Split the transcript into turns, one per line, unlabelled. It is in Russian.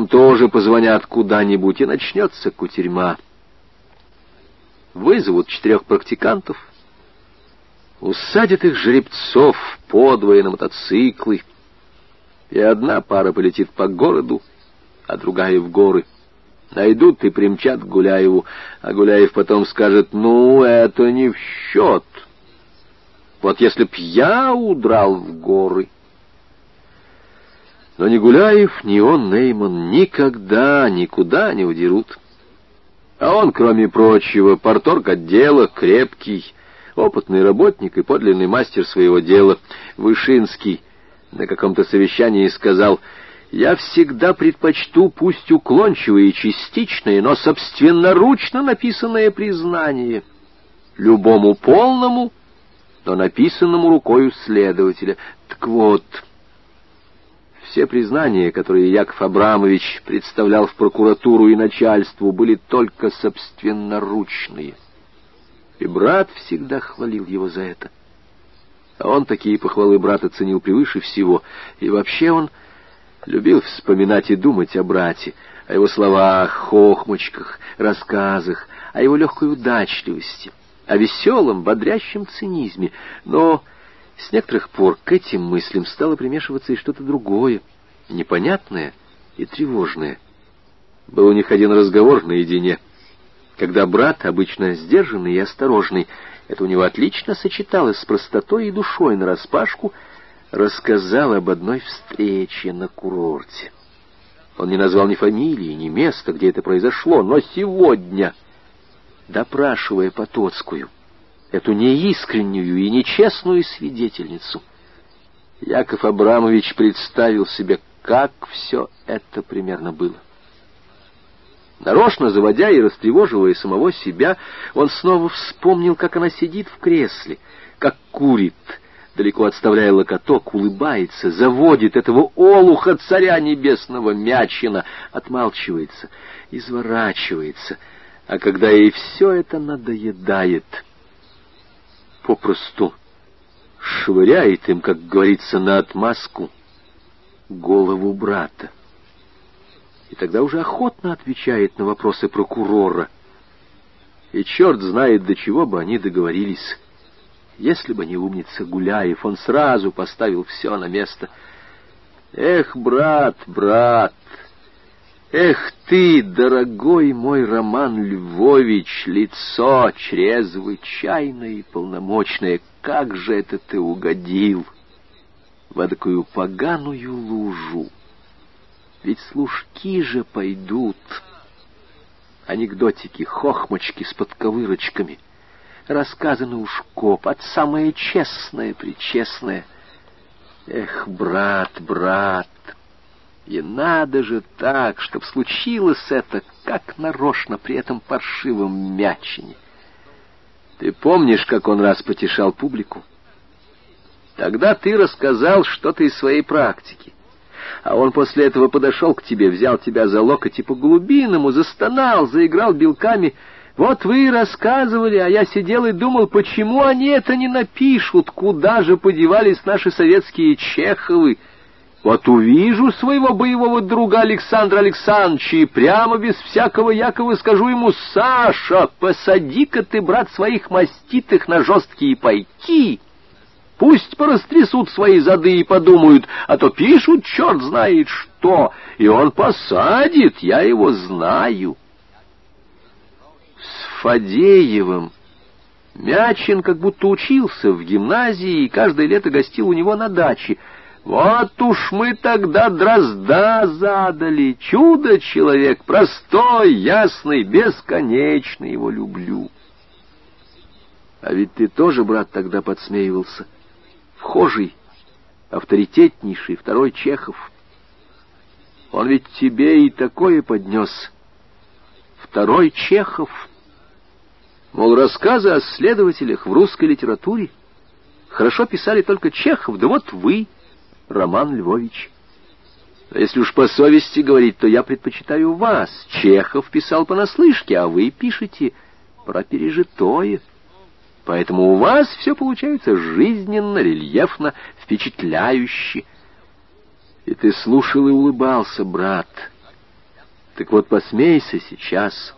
Там тоже позвонят куда-нибудь, и начнется кутерьма. Вызовут четырех практикантов, усадят их жеребцов подвое на мотоциклы, и одна пара полетит по городу, а другая в горы. Найдут и примчат Гуляеву, а Гуляев потом скажет, ну, это не в счет. Вот если б я удрал в горы... Но ни Гуляев, ни он, Нейман, никогда никуда не удерут. А он, кроме прочего, порторг отдела, крепкий, опытный работник и подлинный мастер своего дела, Вышинский, на каком-то совещании сказал, «Я всегда предпочту, пусть уклончивое и частичное, но собственноручно написанное признание, любому полному, но написанному рукою следователя. Так вот...» Все признания, которые Яков Абрамович представлял в прокуратуру и начальству, были только собственноручные. И брат всегда хвалил его за это. А он такие похвалы брата ценил превыше всего. И вообще он любил вспоминать и думать о брате, о его словах, хохмочках, рассказах, о его легкой удачливости, о веселом, бодрящем цинизме. Но с некоторых пор к этим мыслям стало примешиваться и что-то другое, непонятное и тревожное. Был у них один разговор наедине, когда брат, обычно сдержанный и осторожный, это у него отлично сочеталось с простотой и душой нараспашку, рассказал об одной встрече на курорте. Он не назвал ни фамилии, ни места, где это произошло, но сегодня, допрашивая Потоцкую, эту неискреннюю и нечестную свидетельницу. Яков Абрамович представил себе, как все это примерно было. Нарочно заводя и растревоживая самого себя, он снова вспомнил, как она сидит в кресле, как курит, далеко отставляя локоток, улыбается, заводит этого олуха царя небесного Мячина, отмалчивается, изворачивается, а когда ей все это надоедает — попросту швыряет им, как говорится, на отмазку голову брата. И тогда уже охотно отвечает на вопросы прокурора. И черт знает, до чего бы они договорились. Если бы не умница Гуляев, он сразу поставил все на место. Эх, брат, брат, Эх ты, дорогой мой Роман Львович, лицо чрезвычайное и полномочное, как же это ты угодил в такую поганую лужу? Ведь служки же пойдут, анекдотики, хохмочки с подковырочками, рассказы на ушко, под самое честное-причестное. Эх, брат, брат, и надо же так, чтоб случилось это, как нарочно при этом паршивом мячине. Ты помнишь, как он раз потешал публику? Тогда ты рассказал что-то из своей практики. А он после этого подошел к тебе, взял тебя за локоть и по-глубинному застонал, заиграл белками. Вот вы рассказывали, а я сидел и думал, почему они это не напишут, куда же подевались наши советские Чеховы, вот увижу своего боевого друга Александра Александровича и прямо без всякого Якова скажу ему, «Саша, посади-ка ты, брат, своих маститых на жесткие пайки!» Пусть порастрясут свои зады и подумают, а то пишут черт знает что, и он посадит, я его знаю. С Фадеевым Мячин как будто учился в гимназии и каждое лето гостил у него на даче — вот уж мы тогда дрозда задали. Чудо-человек, простой, ясный, бесконечный его люблю. А ведь ты тоже, брат, тогда подсмеивался. Вхожий, авторитетнейший, второй Чехов. Он ведь тебе и такое поднес. Второй Чехов. Мол, рассказы о следователях в русской литературе хорошо писали только Чехов, да вот вы — Роман Львович. А если уж по совести говорить, то я предпочитаю вас. Чехов писал понаслышке, а вы пишете про пережитое. Поэтому у вас все получается жизненно, рельефно, впечатляюще. И ты слушал и улыбался, брат. Так вот, посмейся сейчас.